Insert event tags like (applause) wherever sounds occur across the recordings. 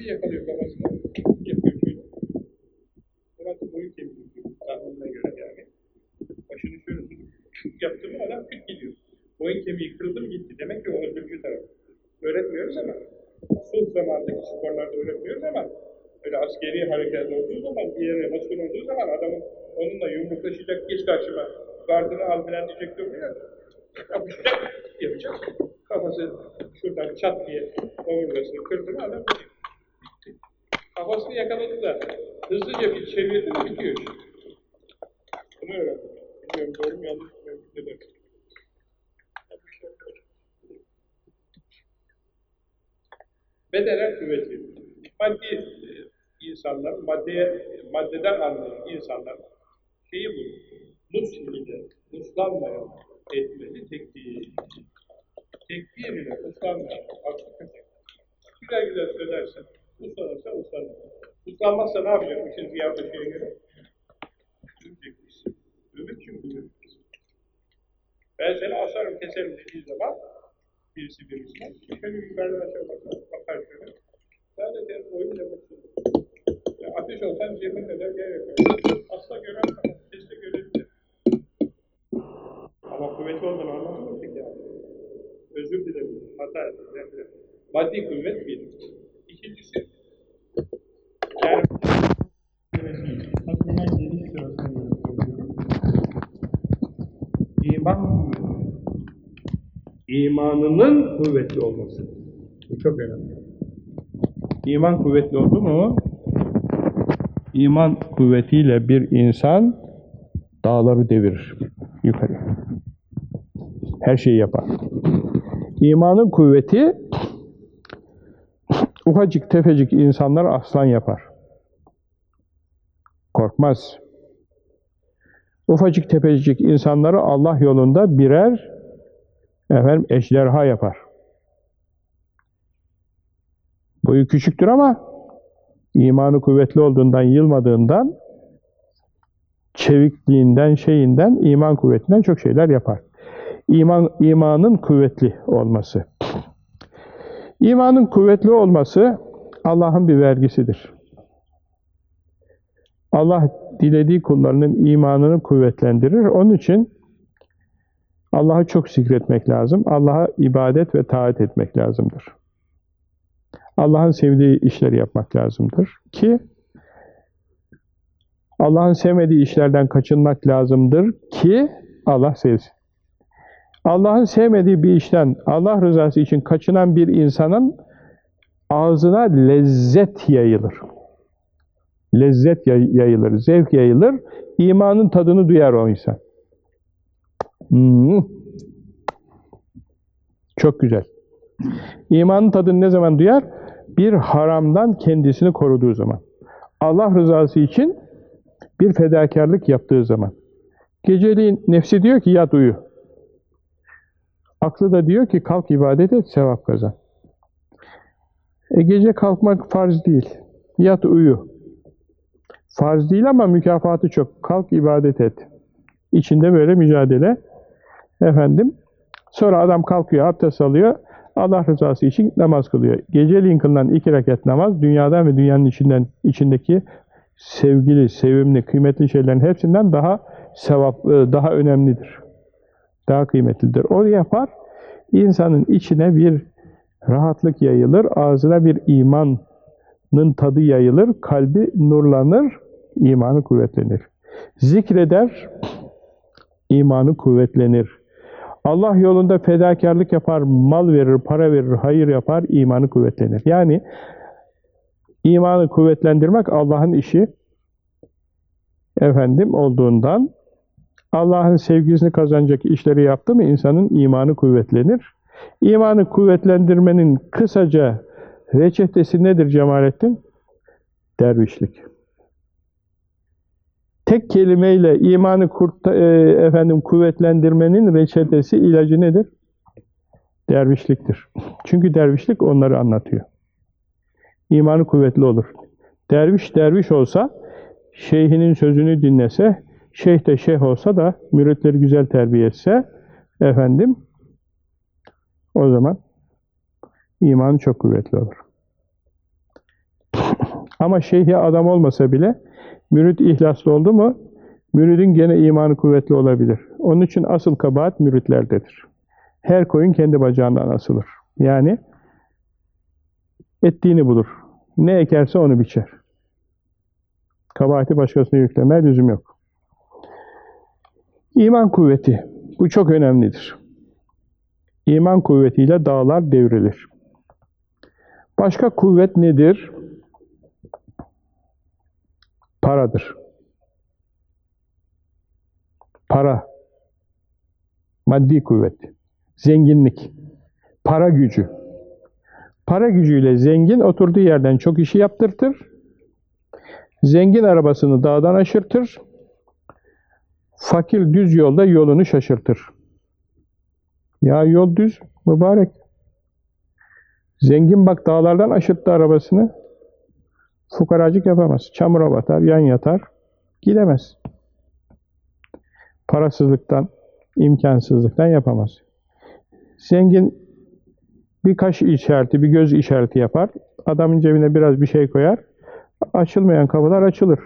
bir yakalıyor kafasını. Yapıyor şöyle. Murat boyu kemiği. Tahminine göre yani. Başını şöyle tutup yaptı mı adam küt gidiyor. Boyun kemiği kırıldı mı gitti. Demek ki o öldürücü taraf. Öğretmiyoruz ama sulh zamanındaki sporlarda öğretmiyoruz ama öyle askeri hareket olduğu zaman bir yere baskın olduğu zaman adamın onunla yumruklaşacak geç karşıma gardını al filan diyecek durmuyor. Kapışacak yapacak. Kafası şuradan çat diye omurgasını kırdı mı adam. Kafasını yakaladı da hızlıca bir çevirdi mi bitiyor. Bunu öğrendim. Bilmiyorum doğru mu yanlış mı? Ne demek? Bedenen kuvvetli. Maddi e, insanlar, maddeye, maddeden anlayan insanlar şeyi bu, nus ile uslanmayan etmeli tektiği. Tektiği bile uslanmayan. Güzel güzel söylersen, uslanırsa uslanır. Uslanmazsa ne yapacak bu şimdi yaklaşıya göre? Övecekmiş. Övür çünkü övür. Ben seni asarım, keserim dediği zaman birisi birisine, şöyle yukarıdan aşağı bakar, bakar şöyle. Sadece oyunca mutsuzdur. Ya ateş olsan cebin eder, yer yakar. Asla gören tamam, keşke görebilir. Ama kuvvetli olduğunu anladın mı peki yani? Özür dilerim, hata ettim. Maddi kuvvet bir. İkincisi, yani aklıma göre söylüyorum. İman. İmanının kuvvetli olması. Bu çok önemli. İman kuvvetli oldu mu, iman kuvvetiyle bir insan dağları devirir yukarı. Her şeyi yapar. İmanın kuvveti ufacık tefecik insanlar aslan yapar. Korkmaz. Ufacık tefecik insanları Allah yolunda birer efendim ejderha yapar. Boyu küçüktür ama imanı kuvvetli olduğundan, yılmadığından, çevikliğinden, şeyinden, iman kuvvetinden çok şeyler yapar. İman, imanın kuvvetli olması. İmanın kuvvetli olması Allah'ın bir vergisidir. Allah dilediği kullarının imanını kuvvetlendirir. Onun için Allah'ı çok zikretmek lazım. Allah'a ibadet ve taat etmek lazımdır. Allah'ın sevdiği işleri yapmak lazımdır ki Allah'ın sevmediği işlerden kaçınmak lazımdır ki Allah sevsin. Allah'ın sevmediği bir işten Allah rızası için kaçınan bir insanın ağzına lezzet yayılır. Lezzet yayılır, zevk yayılır. imanın tadını duyar o insan. Hmm. Çok güzel. İmanın tadını ne zaman duyar? Bir haramdan kendisini koruduğu zaman. Allah rızası için bir fedakarlık yaptığı zaman. Geceliğin nefsi diyor ki yat uyu. Aklı da diyor ki kalk ibadet et, sevap kazan. E gece kalkmak farz değil. Yat uyu. Farz değil ama mükafatı çok. Kalk ibadet et. İçinde böyle mücadele. Efendim, sonra adam kalkıyor, abdest alıyor. Allah rızası için namaz kılıyor. Geceliğin kılınan iki rekat namaz, dünyadan ve dünyanın içinden içindeki sevgili, sevimli, kıymetli şeylerin hepsinden daha sevap, daha önemlidir. Daha kıymetlidir. O yapar, insanın içine bir rahatlık yayılır, ağzına bir imanın tadı yayılır, kalbi nurlanır, imanı kuvvetlenir. Zikreder, imanı kuvvetlenir. Allah yolunda fedakarlık yapar, mal verir, para verir, hayır yapar, imanı kuvvetlenir. Yani imanı kuvvetlendirmek Allah'ın işi efendim olduğundan Allah'ın sevgisini kazanacak işleri yaptı mı insanın imanı kuvvetlenir. İmanı kuvvetlendirmenin kısaca reçetesi nedir Cemalettin? Dervişlik. tek kelimeyle imanı kurt, e, efendim kuvvetlendirmenin reçetesi, ilacı nedir? Dervişliktir. (laughs) Çünkü dervişlik onları anlatıyor. İmanı kuvvetli olur. Derviş derviş olsa, şeyhinin sözünü dinlese, şeyh de şeyh olsa da müritleri güzel terbiye etse, efendim, o zaman imanı çok kuvvetli olur. (laughs) Ama şeyhi adam olmasa bile mürit ihlaslı oldu mu müridin gene imanı kuvvetli olabilir. Onun için asıl kabahat müritlerdedir. Her koyun kendi bacağından asılır. Yani ettiğini bulur. Ne ekerse onu biçer. Kabahati başkasına yüklemeye lüzum yok. İman kuvveti. Bu çok önemlidir. İman kuvvetiyle dağlar devrilir. Başka kuvvet nedir? Paradır. Para. Maddi kuvvet. Zenginlik. Para gücü. Para gücüyle zengin oturduğu yerden çok işi yaptırtır. Zengin arabasını dağdan aşırtır. Fakir düz yolda yolunu şaşırtır. Ya yol düz, mübarek. Zengin bak dağlardan aşırttı arabasını. Fukaracık yapamaz. Çamura batar, yan yatar. Gidemez. Parasızlıktan, imkansızlıktan yapamaz. Zengin bir kaş işareti, bir göz işareti yapar. Adamın cebine biraz bir şey koyar. Açılmayan kapılar açılır.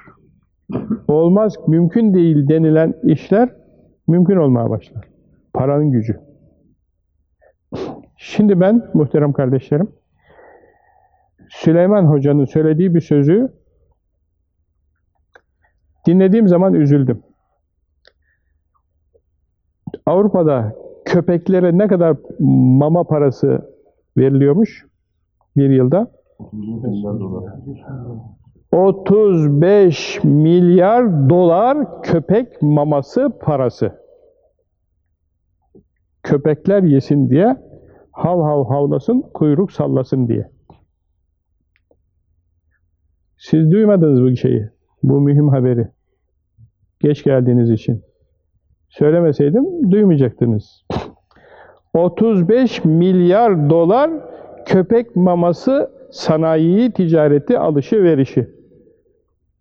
Olmaz, mümkün değil denilen işler mümkün olmaya başlar. Paranın gücü. Şimdi ben muhterem kardeşlerim Süleyman Hoca'nın söylediği bir sözü dinlediğim zaman üzüldüm. Avrupa'da köpeklere ne kadar mama parası veriliyormuş bir yılda? 35 milyar dolar köpek maması parası. Köpekler yesin diye hav hav havlasın, kuyruk sallasın diye. Siz duymadınız bu şeyi, bu mühim haberi. Geç geldiğiniz için. Söylemeseydim duymayacaktınız. 35 milyar dolar köpek maması sanayi, ticareti, alışı verişi.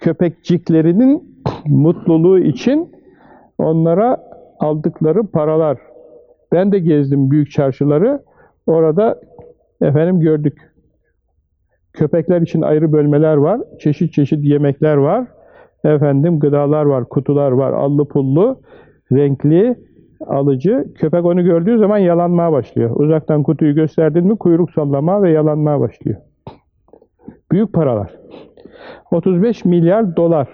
Köpekciklerinin mutluluğu için onlara aldıkları paralar. Ben de gezdim büyük çarşıları. Orada efendim gördük. Köpekler için ayrı bölmeler var. Çeşit çeşit yemekler var. Efendim gıdalar var, kutular var. Allı pullu, renkli, alıcı. Köpek onu gördüğü zaman yalanmaya başlıyor. Uzaktan kutuyu gösterdin mi kuyruk sallama ve yalanmaya başlıyor. Büyük paralar. 35 milyar dolar.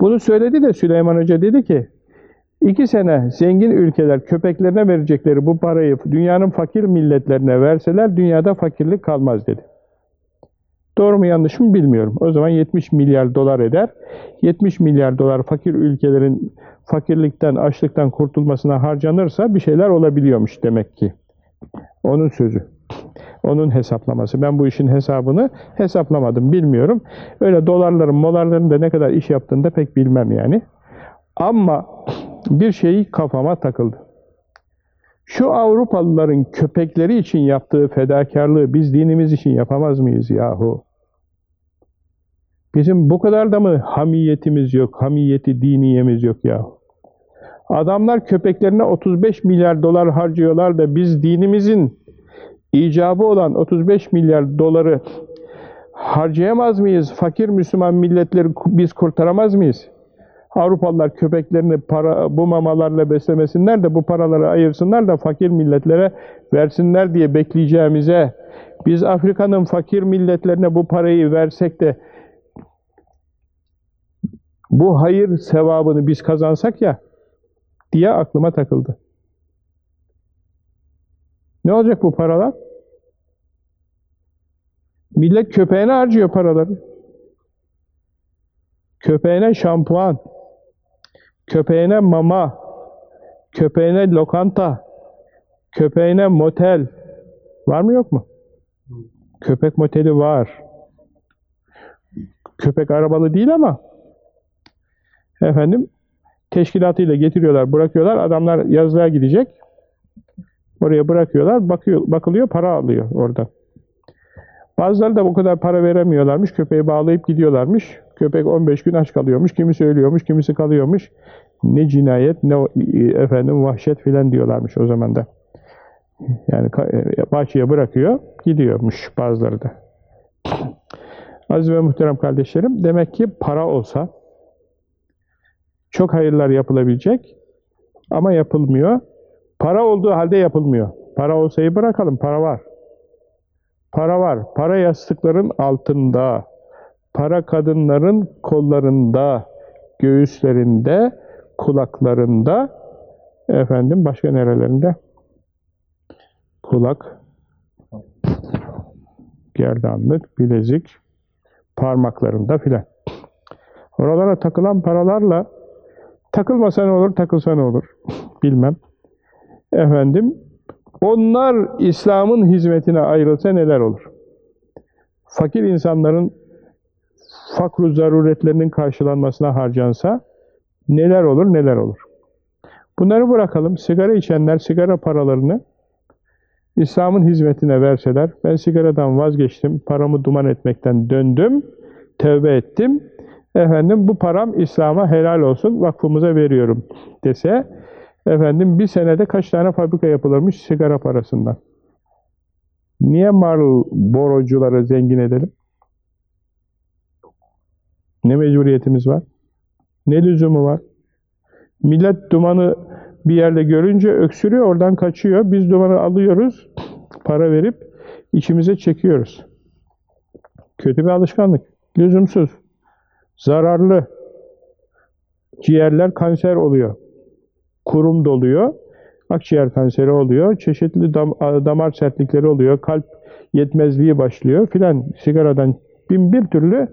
Bunu söyledi de Süleyman Hoca dedi ki iki sene zengin ülkeler köpeklerine verecekleri bu parayı dünyanın fakir milletlerine verseler dünyada fakirlik kalmaz dedi. Doğru mu yanlış mı bilmiyorum. O zaman 70 milyar dolar eder. 70 milyar dolar fakir ülkelerin fakirlikten, açlıktan kurtulmasına harcanırsa bir şeyler olabiliyormuş demek ki. Onun sözü. Onun hesaplaması. Ben bu işin hesabını hesaplamadım, bilmiyorum. Öyle dolarların, molarların da ne kadar iş yaptığını da pek bilmem yani. Ama bir şey kafama takıldı. Şu Avrupalıların köpekleri için yaptığı fedakarlığı biz dinimiz için yapamaz mıyız yahu? Bizim bu kadar da mı hamiyetimiz yok, hamiyeti diniyemiz yok yahu? Adamlar köpeklerine 35 milyar dolar harcıyorlar da biz dinimizin icabı olan 35 milyar doları harcayamaz mıyız? Fakir Müslüman milletleri biz kurtaramaz mıyız? Avrupalılar köpeklerini para, bu mamalarla beslemesinler de bu paraları ayırsınlar da fakir milletlere versinler diye bekleyeceğimize biz Afrika'nın fakir milletlerine bu parayı versek de bu hayır sevabını biz kazansak ya diye aklıma takıldı. Ne olacak bu paralar? Millet köpeğine harcıyor paraları. Köpeğine şampuan, köpeğine mama, köpeğine lokanta, köpeğine motel. Var mı yok mu? Köpek moteli var. Köpek arabalı değil ama efendim teşkilatıyla getiriyorlar, bırakıyorlar. Adamlar yazlığa gidecek. Oraya bırakıyorlar. Bakıyor, bakılıyor, para alıyor orada. Bazıları da bu kadar para veremiyorlarmış. Köpeği bağlayıp gidiyorlarmış. Köpek 15 gün aç kalıyormuş. Kimisi ölüyormuş, kimisi kalıyormuş. Ne cinayet, ne efendim vahşet filan diyorlarmış o zaman da. Yani ka- bahçeye bırakıyor, gidiyormuş bazıları da. Aziz ve muhterem kardeşlerim, demek ki para olsa çok hayırlar yapılabilecek ama yapılmıyor. Para olduğu halde yapılmıyor. Para olsayı bırakalım, para var. Para var. Para yastıkların altında, para kadınların kollarında, göğüslerinde, kulaklarında, efendim başka nerelerinde? Kulak, gerdanlık, bilezik, parmaklarında filan. Oralara takılan paralarla takılmasa ne olur, takılsa ne olur bilmem. Efendim, onlar İslam'ın hizmetine ayrılsa neler olur? Fakir insanların fakru zaruretlerinin karşılanmasına harcansa neler olur, neler olur? Bunları bırakalım. Sigara içenler sigara paralarını İslam'ın hizmetine verseler, ben sigaradan vazgeçtim, paramı duman etmekten döndüm, tövbe ettim, efendim bu param İslam'a helal olsun, vakfımıza veriyorum dese, efendim bir senede kaç tane fabrika yapılırmış sigara parasından. Niye Marlboro'cuları zengin edelim? Ne mecburiyetimiz var? Ne lüzumu var? Millet dumanı bir yerde görünce öksürüyor, oradan kaçıyor. Biz dumanı alıyoruz, para verip içimize çekiyoruz. Kötü bir alışkanlık. Lüzumsuz. Zararlı. Ciğerler kanser oluyor. Kurum doluyor. Akciğer kanseri oluyor. Çeşitli dam damar sertlikleri oluyor. Kalp yetmezliği başlıyor filan. Sigaradan bin bir türlü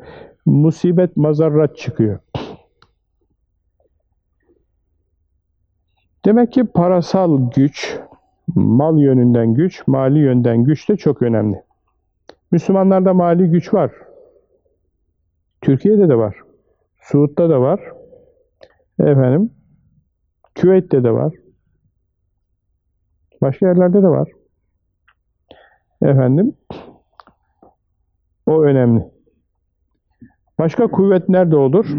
musibet, mazarrat çıkıyor. Demek ki parasal güç, mal yönünden güç, mali yönden güç de çok önemli. Müslümanlarda mali güç var. Türkiye'de de var. Suud'da da var. Efendim, Küveyt'te de var. Başka yerlerde de var. Efendim, o önemli. Başka kuvvet nerede olur?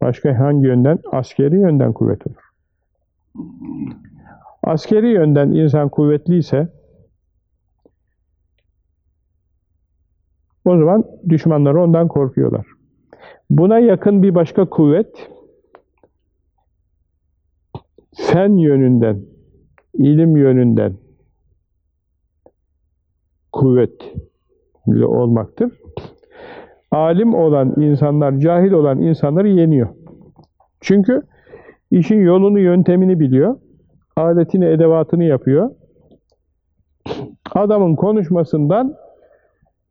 Başka hangi yönden? Askeri yönden kuvvet olur. Askeri yönden insan kuvvetliyse o zaman düşmanları ondan korkuyorlar. Buna yakın bir başka kuvvet fen yönünden, ilim yönünden kuvvetli olmaktır. Alim olan insanlar, cahil olan insanları yeniyor. Çünkü işin yolunu, yöntemini biliyor. Aletini, edevatını yapıyor. Adamın konuşmasından,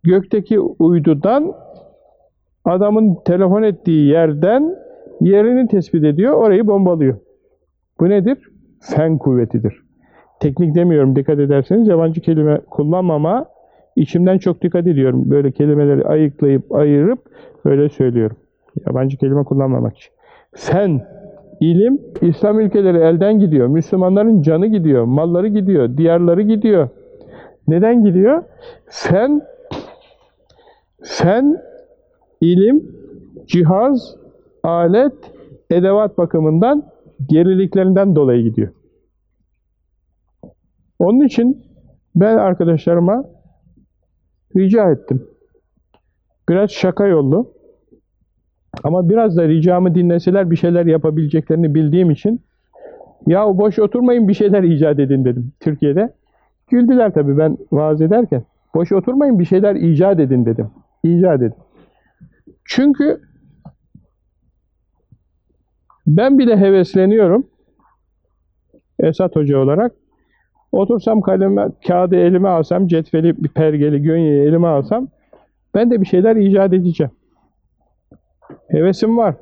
gökteki uydudan, adamın telefon ettiği yerden yerini tespit ediyor, orayı bombalıyor. Bu nedir? Fen kuvvetidir. Teknik demiyorum, dikkat ederseniz yabancı kelime kullanmama, içimden çok dikkat ediyorum. Böyle kelimeleri ayıklayıp, ayırıp böyle söylüyorum. Yabancı kelime kullanmamak için. Fen, ilim, İslam ülkeleri elden gidiyor. Müslümanların canı gidiyor, malları gidiyor, diyarları gidiyor. Neden gidiyor? Fen, fen, ilim, cihaz, alet, edevat bakımından geriliklerinden dolayı gidiyor. Onun için ben arkadaşlarıma rica ettim. Biraz şaka yollu. Ama biraz da ricamı dinleseler bir şeyler yapabileceklerini bildiğim için ya boş oturmayın bir şeyler icat edin dedim Türkiye'de. Güldüler tabii ben vaaz ederken. Boş oturmayın bir şeyler icat edin dedim. İcat edin. Çünkü ben bile hevesleniyorum Esat Hoca olarak. Otursam kaleme, kağıdı elime alsam, cetveli, pergeli, gönyeyi elime alsam ben de bir şeyler icat edeceğim. Hevesim var.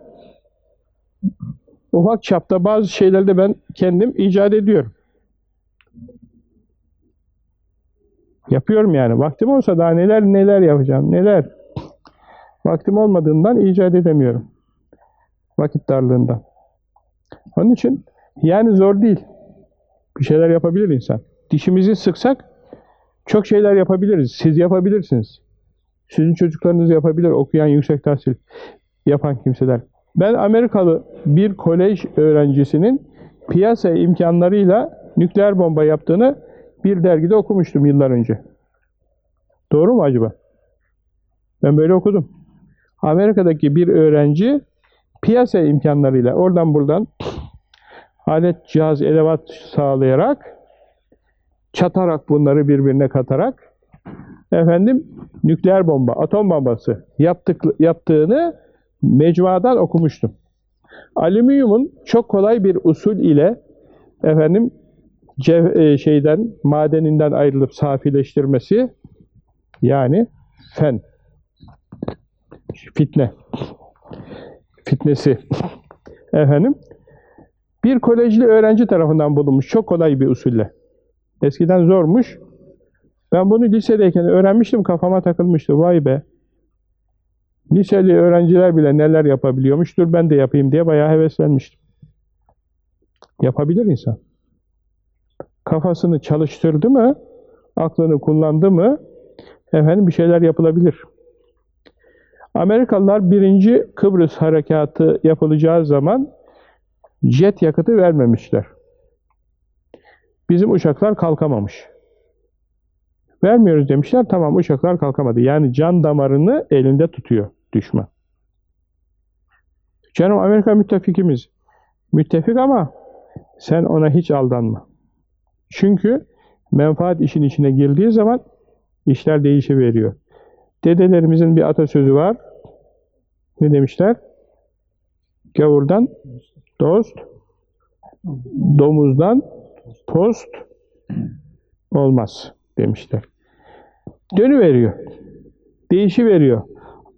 Ufak çapta bazı şeyleri de ben kendim icat ediyorum. Yapıyorum yani. Vaktim olsa daha neler neler yapacağım, neler. Vaktim olmadığından icat edemiyorum. Vakit darlığından. Onun için yani zor değil. Bir şeyler yapabilir insan. Dişimizi sıksak çok şeyler yapabiliriz. Siz yapabilirsiniz. Sizin çocuklarınız yapabilir. Okuyan, yüksek tahsil yapan kimseler. Ben Amerikalı bir kolej öğrencisinin piyasa imkanlarıyla nükleer bomba yaptığını bir dergide okumuştum yıllar önce. Doğru mu acaba? Ben böyle okudum. Amerika'daki bir öğrenci piyasa imkanlarıyla oradan buradan alet, cihaz, edevat sağlayarak çatarak bunları birbirine katarak efendim nükleer bomba, atom bombası yaptık, yaptığını mecmuadan okumuştum. Alüminyumun çok kolay bir usul ile efendim cev, e, şeyden madeninden ayrılıp safileştirmesi yani fen fitne fitnesi (laughs) efendim bir kolejli öğrenci tarafından bulunmuş çok kolay bir usulle. Eskiden zormuş. Ben bunu lisedeyken öğrenmiştim, kafama takılmıştı. Vay be. Liseli öğrenciler bile neler yapabiliyormuş. Dur ben de yapayım diye bayağı heveslenmiştim. Yapabilir insan. Kafasını çalıştırdı mı, aklını kullandı mı, efendim bir şeyler yapılabilir. Amerikalılar birinci Kıbrıs harekatı yapılacağı zaman jet yakıtı vermemişler. Bizim uçaklar kalkamamış. Vermiyoruz demişler. Tamam uçaklar kalkamadı. Yani can damarını elinde tutuyor düşman. Canım Amerika müttefikimiz. Müttefik ama sen ona hiç aldanma. Çünkü menfaat işin içine girdiği zaman işler değişiveriyor. Dedelerimizin bir atasözü var. Ne demişler? Gavurdan dost, domuzdan post olmaz demişler. Dönü veriyor. Değişi veriyor.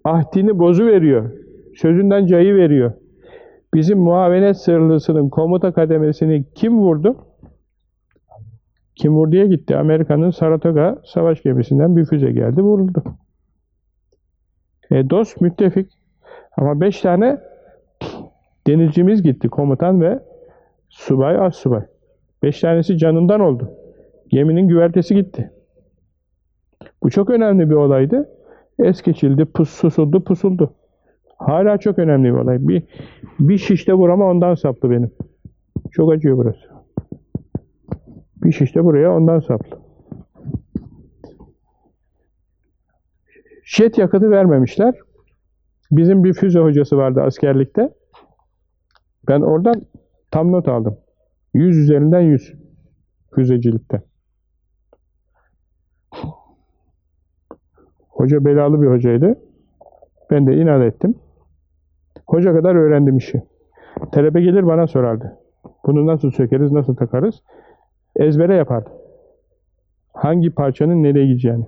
Ahdini bozu veriyor. Sözünden cayı veriyor. Bizim muavenet sırlısının komuta kademesini kim vurdu? Kim vurduya gitti? Amerika'nın Saratoga savaş gemisinden bir füze geldi, vuruldu. E, dost, müttefik. Ama beş tane denizcimiz gitti, komutan ve subay, az subay. Beş tanesi canından oldu. Geminin güvertesi gitti. Bu çok önemli bir olaydı. Es geçildi, pus, susuldu, pusuldu. Hala çok önemli bir olay. Bir, bir şişte vurama ondan saplı benim. Çok acıyor burası. Bir şişte buraya ondan saplı. Jet yakıtı vermemişler. Bizim bir füze hocası vardı askerlikte. Ben oradan tam not aldım. 100 üzerinden 100 füzecilikte. Hoca belalı bir hocaydı. Ben de inat ettim. Hoca kadar öğrendim işi. Talebe gelir bana sorardı. Bunu nasıl sökeriz, nasıl takarız? Ezbere yapardı. Hangi parçanın nereye gideceğini.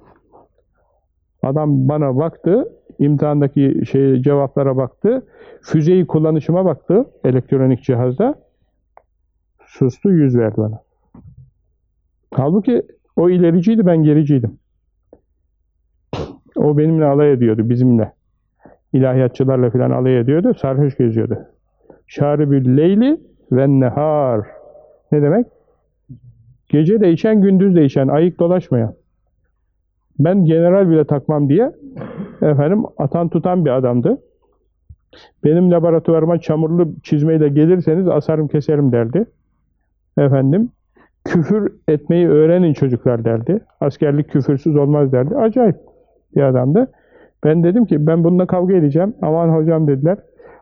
Adam bana baktı, imtihandaki şey cevaplara baktı, füzeyi kullanışıma baktı elektronik cihazda. Sustu, yüz verdi bana. Halbuki o ilericiydi, ben gericiydim. O benimle alay ediyordu, bizimle. İlahiyatçılarla falan alay ediyordu, sarhoş geziyordu. Şaribül leyli ve nehar. Ne demek? Gece değişen, gündüz değişen, ayık dolaşmayan. Ben general bile takmam diye efendim atan tutan bir adamdı. Benim laboratuvarıma çamurlu çizmeyle gelirseniz asarım keserim derdi. Efendim küfür etmeyi öğrenin çocuklar derdi. Askerlik küfürsüz olmaz derdi. Acayip bir adamdı. Ben dedim ki ben bununla kavga edeceğim. Aman hocam dediler.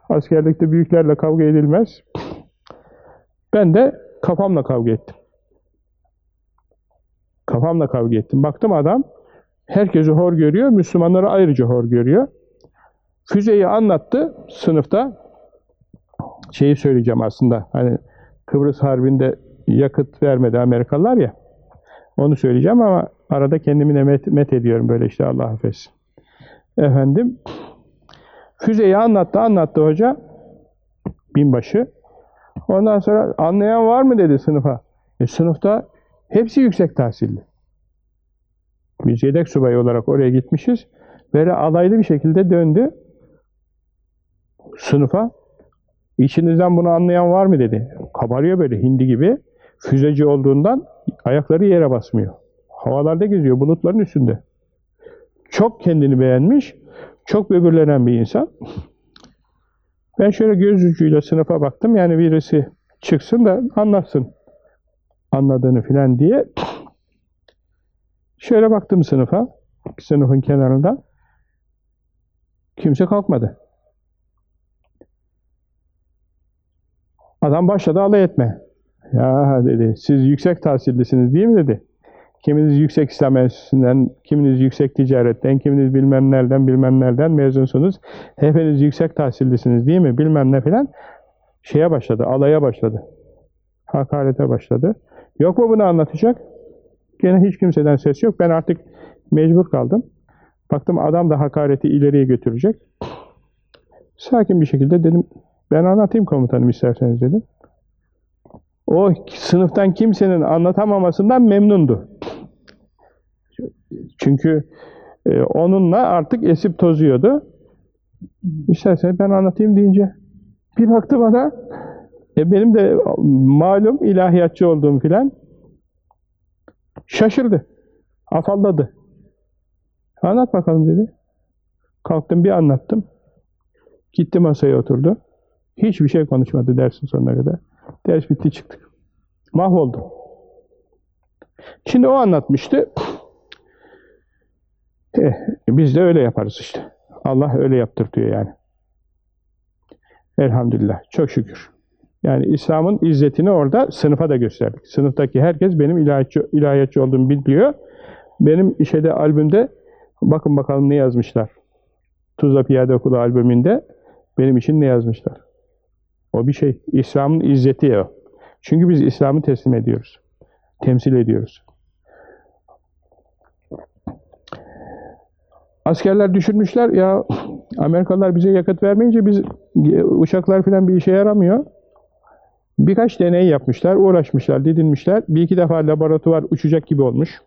Askerlikte büyüklerle kavga edilmez. Ben de kafamla kavga ettim. Kafamla kavga ettim. Baktım adam herkesi hor görüyor, Müslümanları ayrıca hor görüyor. Füzeyi anlattı sınıfta. Şeyi söyleyeceğim aslında. Hani Kıbrıs Harbi'nde yakıt vermedi Amerikalılar ya. Onu söyleyeceğim ama arada kendimi de met, met ediyorum böyle işte Allah affetsin. Efendim füzeyi anlattı anlattı hoca binbaşı. Ondan sonra anlayan var mı dedi sınıfa. E, sınıfta hepsi yüksek tahsilli. Biz yedek subayı olarak oraya gitmişiz. Böyle alaylı bir şekilde döndü. sınıfa. İçinizden bunu anlayan var mı dedi. Kabarıyor böyle hindi gibi. Füzeci olduğundan ayakları yere basmıyor. Havalarda geziyor, bulutların üstünde. Çok kendini beğenmiş, çok böbürlenen bir insan. Ben şöyle göz ucuyla sınıfa baktım. Yani birisi çıksın da anlatsın anladığını filan diye. Şöyle baktım sınıfa, sınıfın kenarında. Kimse kalkmadı. Adam başladı alay etme. Ya dedi, siz yüksek tahsillisiniz değil mi dedi. Kiminiz yüksek İslam Enstitüsü'nden, kiminiz yüksek ticaretten, kiminiz bilmem nereden bilmem nereden mezunsunuz. Hepiniz yüksek tahsillisiniz değil mi bilmem ne filan. Şeye başladı, alaya başladı. Hakarete başladı. Yok mu bunu anlatacak? Gene hiç kimseden ses yok. Ben artık mecbur kaldım. Baktım adam da hakareti ileriye götürecek. Sakin bir şekilde dedim, ben anlatayım komutanım isterseniz dedim. O sınıftan kimsenin anlatamamasından memnundu. Çünkü e, onunla artık esip tozuyordu. İsterseniz ben anlatayım deyince bir baktı bana e, benim de malum ilahiyatçı olduğum filan şaşırdı. Afalladı. Anlat bakalım dedi. Kalktım bir anlattım. Gitti masaya oturdu. Hiçbir şey konuşmadı dersin sonuna kadar. Ders bitti çıktık. Mahvoldu. Şimdi o anlatmıştı. Eh, biz de öyle yaparız işte. Allah öyle yaptırtıyor yani. Elhamdülillah. Çok şükür. Yani İslam'ın izzetini orada sınıfa da gösterdik. Sınıftaki herkes benim ilahiyatçı, ilahiyatçı olduğumu biliyor. Benim şeyde albümde bakın bakalım ne yazmışlar. Tuzla Piyade Okulu albümünde benim için ne yazmışlar. O bir şey. İslam'ın izzeti o. Çünkü biz İslam'ı teslim ediyoruz. Temsil ediyoruz. Askerler düşünmüşler ya Amerikalılar bize yakıt vermeyince biz uçaklar falan bir işe yaramıyor. Birkaç deney yapmışlar, uğraşmışlar, didinmişler. Bir iki defa laboratuvar uçacak gibi olmuş.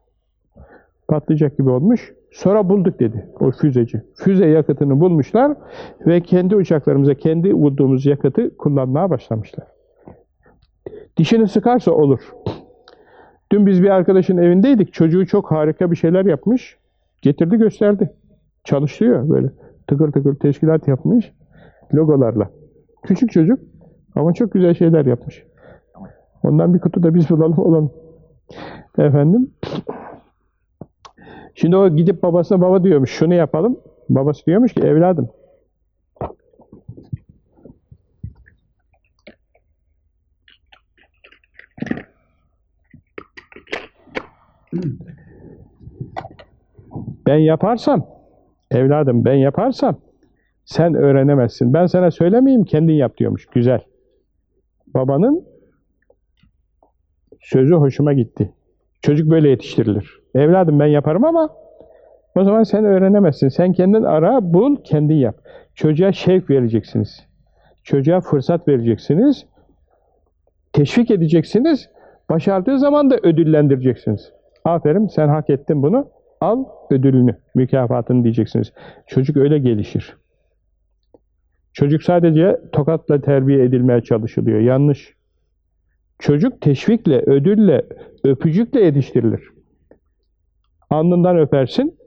Patlayacak gibi olmuş. Sonra bulduk dedi o füzeci. Füze yakıtını bulmuşlar ve kendi uçaklarımıza, kendi bulduğumuz yakıtı kullanmaya başlamışlar. Dişini sıkarsa olur. Dün biz bir arkadaşın evindeydik. Çocuğu çok harika bir şeyler yapmış. Getirdi gösterdi. Çalışıyor böyle. Tıkır tıkır teşkilat yapmış. Logolarla. Küçük çocuk ama çok güzel şeyler yapmış. Ondan bir kutu da biz bulalım olalım. Efendim. Şimdi o gidip babasına baba diyormuş. Şunu yapalım. Babası diyormuş ki evladım. Ben yaparsam, evladım ben yaparsam sen öğrenemezsin. Ben sana söylemeyeyim kendin yap diyormuş. Güzel. Babanın sözü hoşuma gitti. Çocuk böyle yetiştirilir. Evladım ben yaparım ama o zaman sen öğrenemezsin. Sen kendin ara, bul, kendin yap. Çocuğa şevk vereceksiniz. Çocuğa fırsat vereceksiniz. Teşvik edeceksiniz. Başardığı zaman da ödüllendireceksiniz. Aferin sen hak ettin bunu. Al ödülünü, mükafatını diyeceksiniz. Çocuk öyle gelişir. Çocuk sadece tokatla terbiye edilmeye çalışılıyor. Yanlış. Çocuk teşvikle, ödülle, öpücükle yetiştirilir. Alnından öpersin,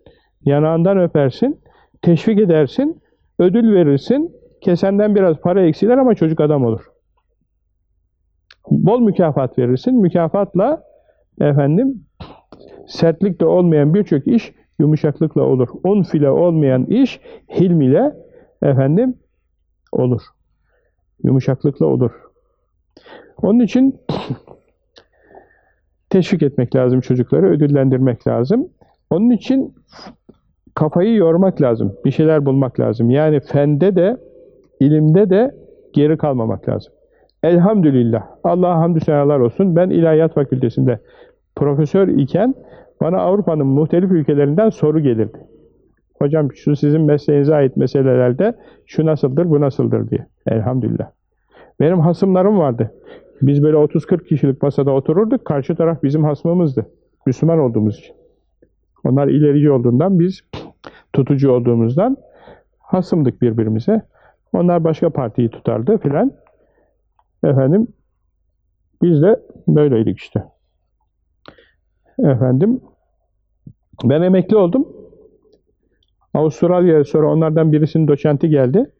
yanağından öpersin, teşvik edersin, ödül verirsin, kesenden biraz para eksiler ama çocuk adam olur. Bol mükafat verirsin, mükafatla efendim sertlikle olmayan birçok iş yumuşaklıkla olur. Un file olmayan iş hilm ile efendim olur. Yumuşaklıkla olur. Onun için (laughs) teşvik etmek lazım çocukları, ödüllendirmek lazım. Onun için kafayı yormak lazım. Bir şeyler bulmak lazım. Yani fende de, ilimde de geri kalmamak lazım. Elhamdülillah. Allah'a hamdü senalar olsun. Ben İlahiyat Fakültesinde profesör iken bana Avrupa'nın muhtelif ülkelerinden soru gelirdi. Hocam şu sizin mesleğinize ait meselelerde şu nasıldır, bu nasıldır diye. Elhamdülillah. Benim hasımlarım vardı. Biz böyle 30-40 kişilik masada otururduk. Karşı taraf bizim hasmımızdı. Müslüman olduğumuz için. Onlar ilerici olduğundan biz tutucu olduğumuzdan hasımdık birbirimize. Onlar başka partiyi tutardı filan. Efendim biz de böyleydik işte. Efendim ben emekli oldum. Avustralya'ya sonra onlardan birisinin doçenti geldi.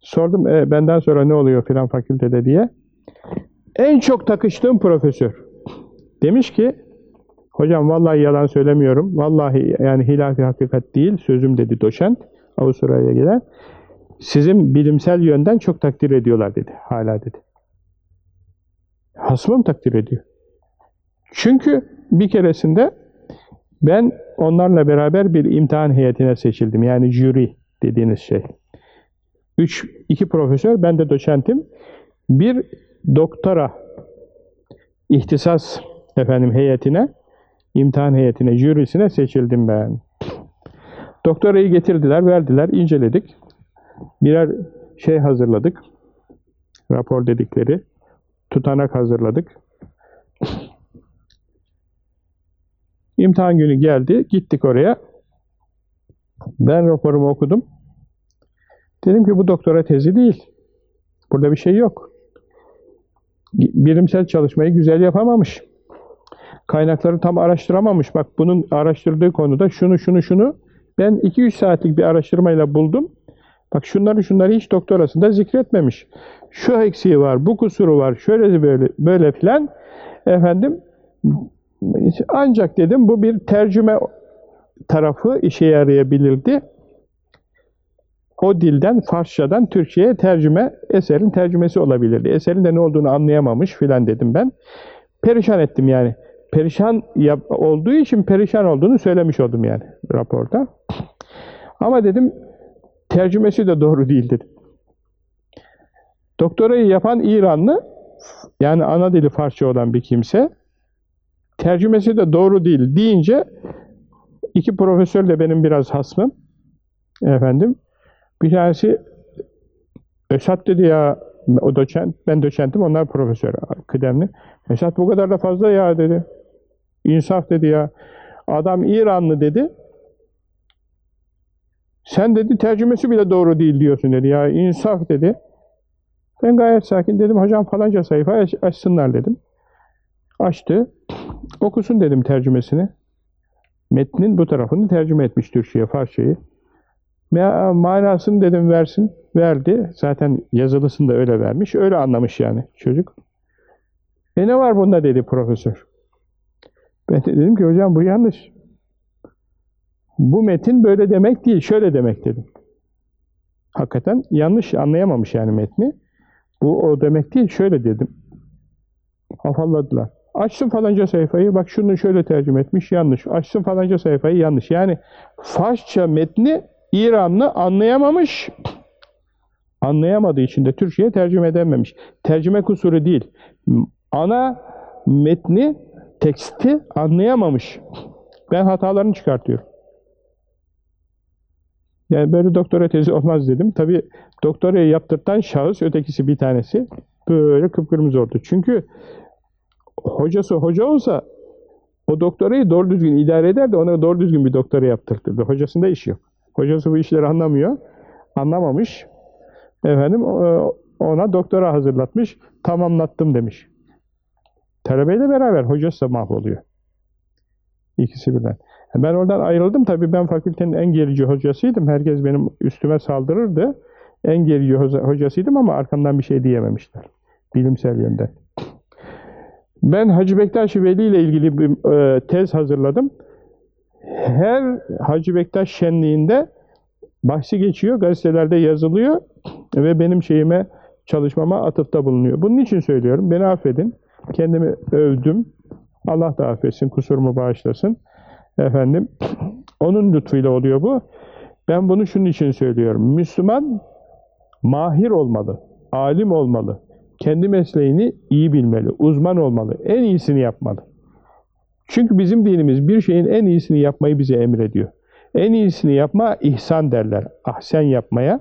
Sordum e, benden sonra ne oluyor filan fakültede diye. En çok takıştığım profesör. Demiş ki hocam vallahi yalan söylemiyorum. Vallahi yani hilafi hakikat değil sözüm dedi doçent Avustralya'ya gelen. Sizin bilimsel yönden çok takdir ediyorlar dedi. Hala dedi. Hasmım takdir ediyor. Çünkü bir keresinde ben onlarla beraber bir imtihan heyetine seçildim. Yani jüri dediğiniz şey. Üç, iki profesör, ben de doçentim. Bir doktora ihtisas efendim heyetine, imtihan heyetine, jürisine seçildim ben. Doktorayı getirdiler, verdiler, inceledik. Birer şey hazırladık. Rapor dedikleri. Tutanak hazırladık. İmtihan günü geldi. Gittik oraya. Ben raporumu okudum. Dedim ki bu doktora tezi değil. Burada bir şey yok. Bilimsel çalışmayı güzel yapamamış. Kaynakları tam araştıramamış. Bak bunun araştırdığı konuda şunu şunu şunu ben 2-3 saatlik bir araştırmayla buldum. Bak şunları şunları hiç doktorasında zikretmemiş. Şu eksiği var, bu kusuru var, şöyle böyle böyle filan. Efendim ancak dedim bu bir tercüme tarafı işe yarayabilirdi. O dilden, Farsçadan Türkçe'ye tercüme, eserin tercümesi olabilirdi. Eserin de ne olduğunu anlayamamış filan dedim ben. Perişan ettim yani. Perişan olduğu için perişan olduğunu söylemiş oldum yani raporda. Ama dedim tercümesi de doğru değil dedim. Doktorayı yapan İranlı, yani ana dili Farsça olan bir kimse, tercümesi de doğru değil deyince iki profesörle benim biraz hasmım efendim bir tanesi Esat dedi ya o doçent, ben doçentim onlar profesör kıdemli. Esat bu kadar da fazla ya dedi. İnsaf dedi ya. Adam İranlı dedi. Sen dedi tercümesi bile doğru değil diyorsun dedi ya. insaf dedi. Ben gayet sakin dedim hocam falanca sayfa aç, açsınlar dedim. Açtı. Okusun dedim tercümesini. Metnin bu tarafını tercüme etmiş Türkçe'ye, Farsçayı. Manasını dedim versin. Verdi. Zaten yazılısını da öyle vermiş. Öyle anlamış yani çocuk. E ne var bunda dedi profesör. Ben de dedim ki hocam bu yanlış. Bu metin böyle demek değil, şöyle demek dedim. Hakikaten yanlış anlayamamış yani metni. Bu o demek değil, şöyle dedim. Afalladılar. Açsın falanca sayfayı, bak şunu şöyle tercüme etmiş, yanlış. Açsın falanca sayfayı, yanlış. Yani Farsça metni İranlı anlayamamış, anlayamadığı için de Türkçe'ye tercüme edememiş. Tercüme kusuru değil. Ana metni, teksti anlayamamış. Ben hatalarını çıkartıyorum. Yani böyle doktora tezi olmaz dedim. Tabi doktorayı yaptırtan şahıs, ötekisi bir tanesi böyle kıpkırmızı oldu. Çünkü hocası hoca olsa o doktorayı doğru düzgün idare eder de ona doğru düzgün bir doktora yaptırtırdı. Hocasında iş yok. Hocası bu işleri anlamıyor. Anlamamış. Efendim ona doktora hazırlatmış. Tamamlattım demiş. Talebeyle beraber hocası da mahvoluyor. İkisi birden. Ben oradan ayrıldım. Tabii ben fakültenin en gerici hocasıydım. Herkes benim üstüme saldırırdı. En gerici hocasıydım ama arkamdan bir şey diyememişler. Bilimsel yönden. Ben Hacı Bektaş Veli ile ilgili bir e, tez hazırladım. Her Hacı Bektaş şenliğinde bahsi geçiyor, gazetelerde yazılıyor ve benim şeyime, çalışmama atıfta bulunuyor. Bunun için söylüyorum. Beni affedin. Kendimi övdüm. Allah da affetsin, kusurumu bağışlasın. Efendim, onun lütfuyla oluyor bu. Ben bunu şunun için söylüyorum. Müslüman mahir olmalı, alim olmalı. Kendi mesleğini iyi bilmeli, uzman olmalı, en iyisini yapmalı. Çünkü bizim dinimiz bir şeyin en iyisini yapmayı bize emrediyor. En iyisini yapma ihsan derler. Ahsen yapmaya,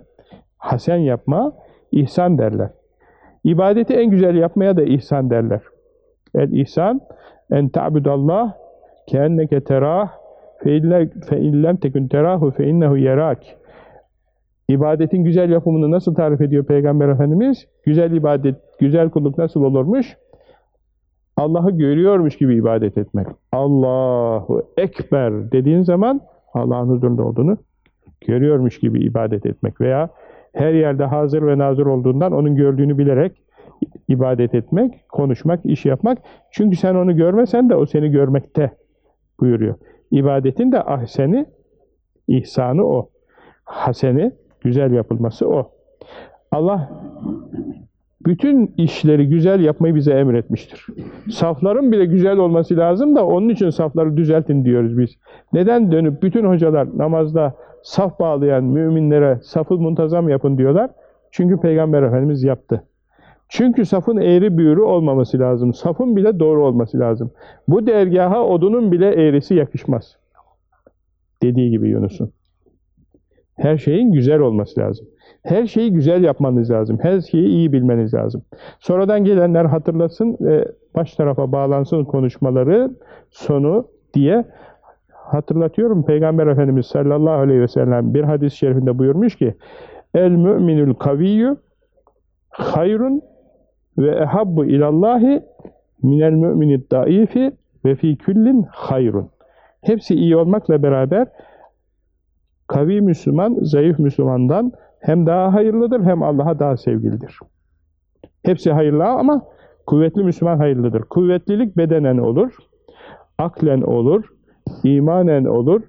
hasen yapma, ihsan derler. İbadeti en güzel yapmaya da ihsan derler. El ihsan en ta'budallah keenneke terah fe illem tekun terahu fe innehu yerak. İbadetin güzel yapımını nasıl tarif ediyor Peygamber Efendimiz? Güzel ibadet, güzel kulluk nasıl olurmuş? Allah'ı görüyormuş gibi ibadet etmek. Allahu Ekber dediğin zaman Allah'ın huzurunda olduğunu görüyormuş gibi ibadet etmek veya her yerde hazır ve nazır olduğundan onun gördüğünü bilerek ibadet etmek, konuşmak, iş yapmak. Çünkü sen onu görmesen de o seni görmekte buyuruyor. İbadetin de ahseni, ihsanı o. Haseni, güzel yapılması o. Allah bütün işleri güzel yapmayı bize emretmiştir. Safların bile güzel olması lazım da onun için safları düzeltin diyoruz biz. Neden dönüp bütün hocalar namazda saf bağlayan müminlere safı muntazam yapın diyorlar? Çünkü Peygamber Efendimiz yaptı. Çünkü safın eğri büğrü olmaması lazım. Safın bile doğru olması lazım. Bu dergaha odunun bile eğrisi yakışmaz. Dediği gibi Yunus'un. Her şeyin güzel olması lazım. Her şeyi güzel yapmanız lazım. Her şeyi iyi bilmeniz lazım. Sonradan gelenler hatırlasın ve baş tarafa bağlansın konuşmaları sonu diye hatırlatıyorum. Peygamber Efendimiz sallallahu aleyhi ve sellem bir hadis-i şerifinde buyurmuş ki El müminül kaviyyü hayrun ve ehabbu ilallahi minel müminid daifi ve fi küllin hayrun. Hepsi iyi olmakla beraber kavi Müslüman, zayıf Müslümandan hem daha hayırlıdır hem Allah'a daha sevgilidir. Hepsi hayırlı ama kuvvetli Müslüman hayırlıdır. Kuvvetlilik bedenen olur, aklen olur, imanen olur,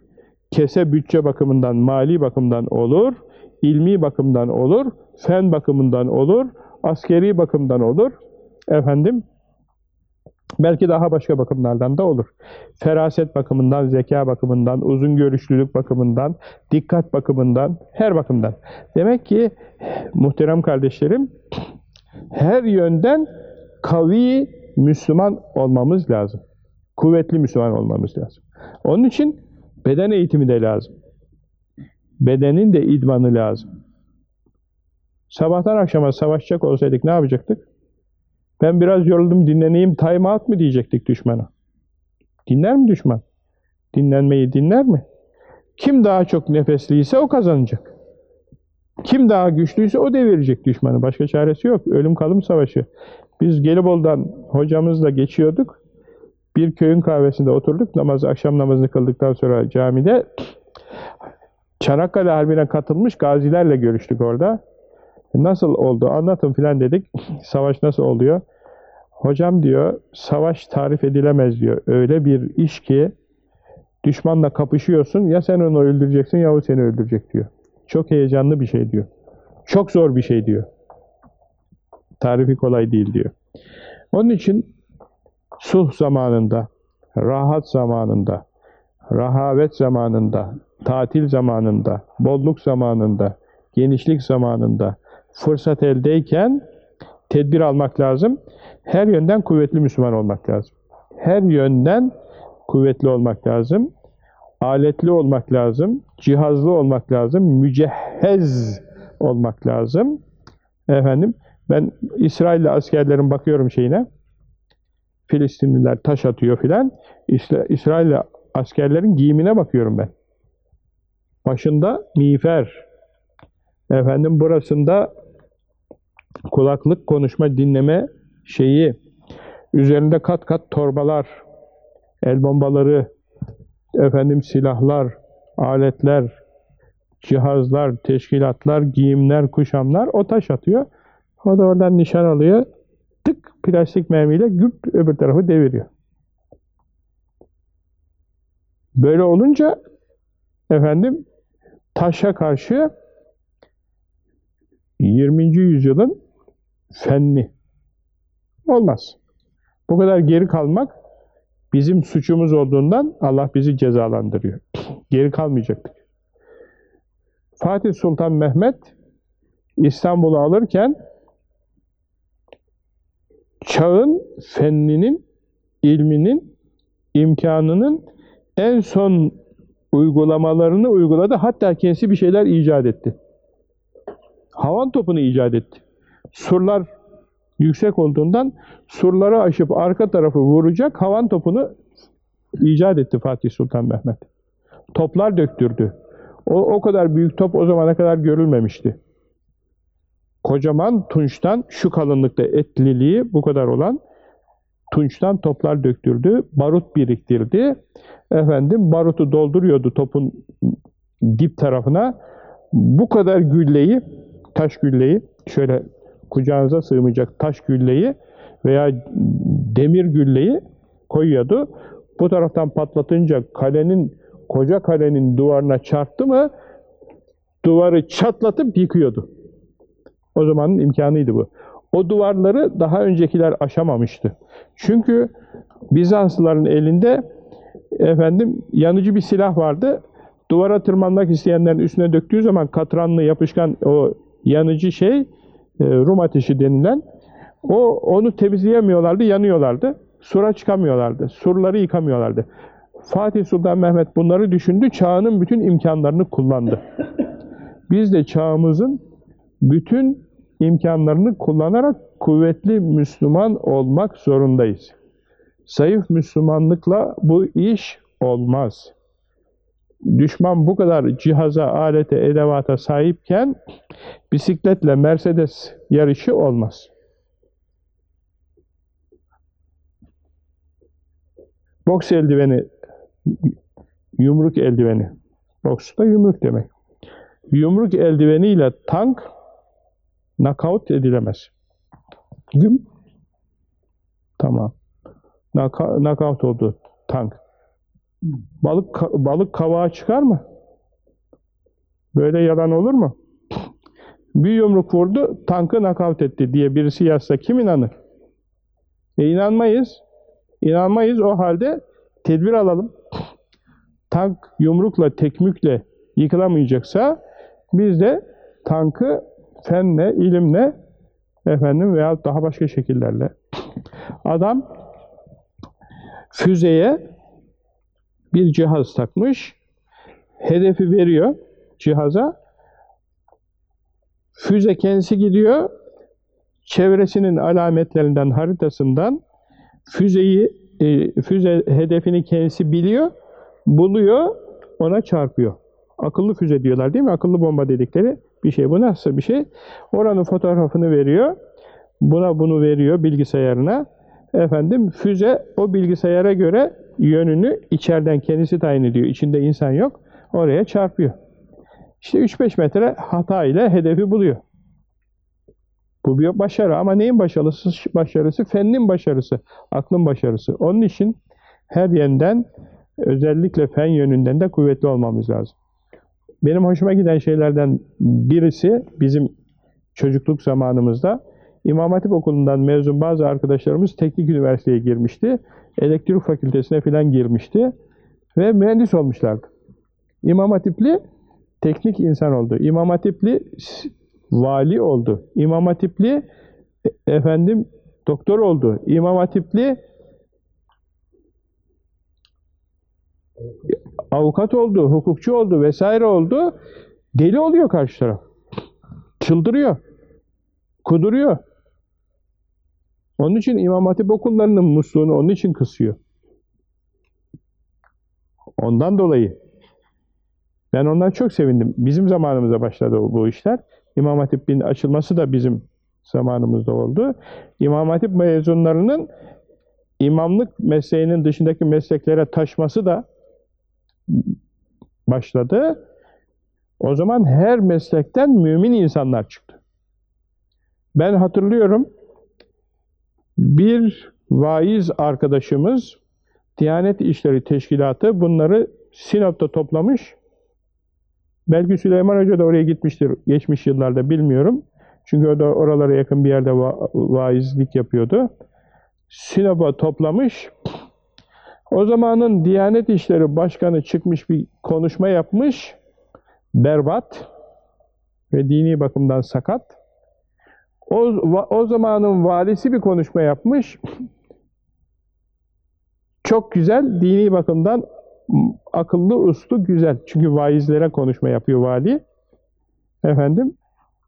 kese bütçe bakımından, mali bakımdan olur, ilmi bakımdan olur, fen bakımından olur, askeri bakımdan olur. Efendim, belki daha başka bakımlardan da olur. Feraset bakımından, zeka bakımından, uzun görüşlülük bakımından, dikkat bakımından, her bakımdan. Demek ki muhterem kardeşlerim, her yönden kavi Müslüman olmamız lazım. Kuvvetli Müslüman olmamız lazım. Onun için beden eğitimi de lazım. Bedenin de idmanı lazım. Sabahtan akşama savaşacak olsaydık ne yapacaktık? Ben biraz yoruldum dinleneyim, time out mı diyecektik düşmana? Dinler mi düşman? Dinlenmeyi dinler mi? Kim daha çok nefesliyse o kazanacak. Kim daha güçlüyse o devirecek düşmanı. Başka çaresi yok. Ölüm kalım savaşı. Biz Gelibolu'dan hocamızla geçiyorduk. Bir köyün kahvesinde oturduk. Namaz, akşam namazını kıldıktan sonra camide Çanakkale Harbi'ne katılmış gazilerle görüştük orada. Nasıl oldu anlatın filan dedik. (clears throat) Savaş nasıl oluyor? Hocam diyor savaş tarif edilemez diyor. Öyle bir iş ki düşmanla kapışıyorsun ya sen onu öldüreceksin ya o seni öldürecek diyor. Çok heyecanlı bir şey diyor. Çok zor bir şey diyor. Tarifi kolay değil diyor. Onun için sulh zamanında, rahat zamanında, rahavet zamanında, tatil zamanında, bolluk zamanında, genişlik zamanında, fırsat eldeyken tedbir almak lazım. Her yönden kuvvetli Müslüman olmak lazım. Her yönden kuvvetli olmak lazım. Aletli olmak lazım. Cihazlı olmak lazım. Mücehhez olmak lazım. Efendim ben İsrail'li askerlerin bakıyorum şeyine. Filistinliler taş atıyor filan. İsrail'li askerlerin giyimine bakıyorum ben. Başında miğfer. Efendim burasında kulaklık, konuşma, dinleme şeyi, üzerinde kat kat torbalar, el bombaları, efendim silahlar, aletler, cihazlar, teşkilatlar, giyimler, kuşamlar o taş atıyor. O da oradan nişan alıyor. Tık plastik mermiyle güp öbür tarafı deviriyor. Böyle olunca efendim taşa karşı 20. yüzyılın fenni. Olmaz. Bu kadar geri kalmak bizim suçumuz olduğundan Allah bizi cezalandırıyor. (clears throat) Geri kalmayacaktık. Fatih Sultan Mehmet İstanbul'u alırken çağın fenninin, ilminin, imkanının en son uygulamalarını uyguladı. Hatta kendisi bir şeyler icat etti. Havan topunu icat etti. Surlar yüksek olduğundan surları aşıp arka tarafı vuracak havan topunu icat etti Fatih Sultan Mehmet. Toplar döktürdü. O, o kadar büyük top o zamana kadar görülmemişti. Kocaman tunçtan şu kalınlıkta etliliği bu kadar olan tunçtan toplar döktürdü, barut biriktirdi. Efendim barutu dolduruyordu topun dip tarafına. Bu kadar gülleyi, taş gülleyi, şöyle kucağınıza sığmayacak taş gülleyi veya demir gülleyi koyuyordu. Bu taraftan patlatınca kalenin, koca kalenin duvarına çarptı mı duvarı çatlatıp yıkıyordu. O zamanın imkanıydı bu. O duvarları daha öncekiler aşamamıştı. Çünkü Bizanslıların elinde efendim yanıcı bir silah vardı. Duvara tırmanmak isteyenlerin üstüne döktüğü zaman katranlı yapışkan o yanıcı şey Rum ateşi denilen o onu temizleyemiyorlardı, yanıyorlardı. Sura çıkamıyorlardı. Surları yıkamıyorlardı. Fatih Sultan Mehmet bunları düşündü. Çağının bütün imkanlarını kullandı. (laughs) Biz de çağımızın bütün imkanlarını kullanarak kuvvetli Müslüman olmak zorundayız. Zayıf Müslümanlıkla bu iş olmaz. Düşman bu kadar cihaza, alete, edevata sahipken bisikletle Mercedes yarışı olmaz. Boks eldiveni, yumruk eldiveni. Boks da yumruk demek. Yumruk eldiveniyle tank knockout edilemez. Güm. Tamam. Naka, knockout oldu tank. Balık balık kavağa çıkar mı? Böyle yalan olur mu? Bir yumruk vurdu, tankı knockout etti diye birisi yazsa kim inanır? E inanmayız. İnanmayız. O halde tedbir alalım. Tank yumrukla, tekmükle yıkılamayacaksa biz de tankı fenle, ilimle efendim veya daha başka şekillerle adam füzeye bir cihaz takmış. Hedefi veriyor cihaza. Füze kendisi gidiyor. Çevresinin alametlerinden, haritasından füzeyi, e, füze hedefini kendisi biliyor, buluyor, ona çarpıyor. Akıllı füze diyorlar değil mi? Akıllı bomba dedikleri bir şey. Bu nasıl bir şey? Oranın fotoğrafını veriyor. Buna bunu veriyor bilgisayarına. Efendim füze o bilgisayara göre yönünü içeriden kendisi tayin ediyor. İçinde insan yok. Oraya çarpıyor. İşte 3-5 metre hata ile hedefi buluyor. Bu bir başarı ama neyin başarısı? Başarısı fennin başarısı, aklın başarısı. Onun için her yönden özellikle fen yönünden de kuvvetli olmamız lazım. Benim hoşuma giden şeylerden birisi bizim çocukluk zamanımızda İmam Hatip Okulu'ndan mezun bazı arkadaşlarımız teknik üniversiteye girmişti. Elektrik fakültesine filan girmişti. Ve mühendis olmuşlardı. İmam Hatipli teknik insan oldu. İmam Hatipli vali oldu. İmam Hatipli e, efendim doktor oldu. İmam Hatipli avukat oldu, hukukçu oldu vesaire oldu. Deli oluyor karşı taraf. Çıldırıyor. Kuduruyor. Onun için İmam Hatip okullarının musluğunu onun için kısıyor. Ondan dolayı. Ben ondan çok sevindim. Bizim zamanımıza başladı bu işler. İmam Hatip'in açılması da bizim zamanımızda oldu. İmam Hatip mezunlarının imamlık mesleğinin dışındaki mesleklere taşması da başladı. O zaman her meslekten mümin insanlar çıktı. Ben hatırlıyorum bir vaiz arkadaşımız Diyanet İşleri Teşkilatı bunları Sinop'ta toplamış. Belki Süleyman Hoca da oraya gitmiştir geçmiş yıllarda bilmiyorum. Çünkü o da oralara yakın bir yerde va vaizlik yapıyordu. Sinop'a toplamış. O zamanın Diyanet İşleri Başkanı çıkmış bir konuşma yapmış. Berbat ve dini bakımdan sakat. O, o zamanın valisi bir konuşma yapmış. Çok güzel, dini bakımdan akıllı, uslu, güzel. Çünkü vaizlere konuşma yapıyor vali. Efendim,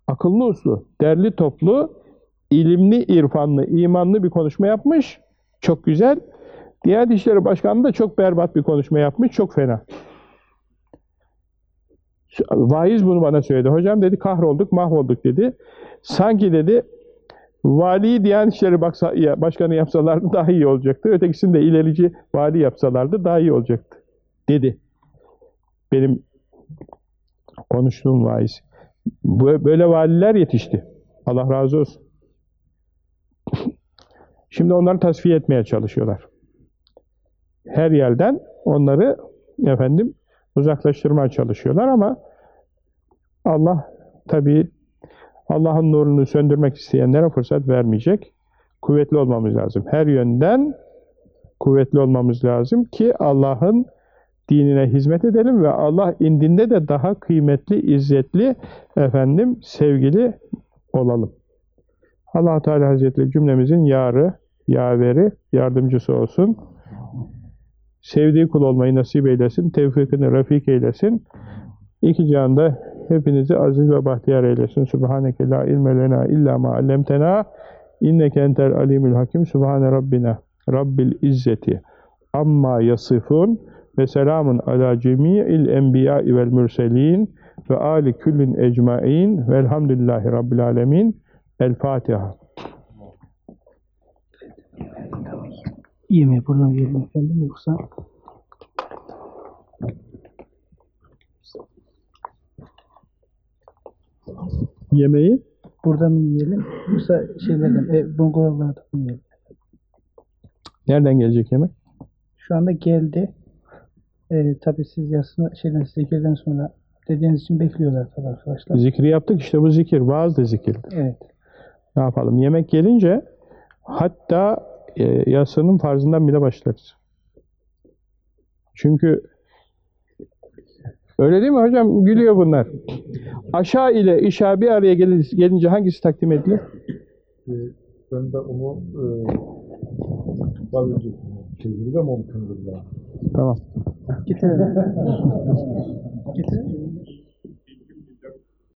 akıllı, uslu, derli toplu, ilimli, irfanlı, imanlı bir konuşma yapmış. Çok güzel. Diğer İşleri Başkanı da çok berbat bir konuşma yapmış. Çok fena. Vaiz bunu bana söyledi. Hocam dedi kahrolduk, mahvolduk dedi. Sanki dedi vali Diyanet İşleri Başkanı yapsalardı (laughs) daha iyi olacaktı. Ötekisini de ilerici vali yapsalardı daha iyi olacaktı. Dedi. Benim konuştuğum vaiz. Böyle valiler yetişti. Allah razı olsun. (laughs) Şimdi onları tasfiye etmeye çalışıyorlar. Her yerden onları efendim uzaklaştırmaya çalışıyorlar ama Allah tabii Allah'ın nurunu söndürmek isteyenlere fırsat vermeyecek. Kuvvetli olmamız lazım. Her yönden kuvvetli olmamız lazım ki Allah'ın dinine hizmet edelim ve Allah indinde de daha kıymetli, izzetli, efendim sevgili olalım. allah Teala Hazretleri cümlemizin yarı, yaveri, yardımcısı olsun. Sevdiği kul olmayı nasip eylesin, tevfikini refik eylesin. İki cihanda hepinizi aziz ve bahtiyar eylesin. Subhaneke la ilme lena illa ma allemtena inneke entel alimul hakim. Subhane rabbina rabbil izzeti amma yasifun ve selamun ala cemi'il enbiya vel mürselin ve ali küllün ecmain velhamdülillahi rabbil alemin. El Fatiha. Yemeği buradan yiyelim efendim yoksa Yemeği burada mı yiyelim yoksa şeylerden e, bungalovlardan mı yiyelim? nereden gelecek yemek? Şu anda geldi. E, tabii siz yasını şeyden zikirden sonra dediğiniz için bekliyorlar tabii arkadaşlar. Zikri yaptık işte bu zikir. Vaaz da zikirdir. Evet. Ne yapalım? Yemek gelince hatta e, yasının farzından bile başlarız. Çünkü öyle değil mi hocam? Gülüyor bunlar. Aşağı ile işa bir araya gelin- gelince hangisi takdim edilir? Ee, ben de onu e, tabii çevirde mümkündür yani. Tamam. Getirelim. Getirelim.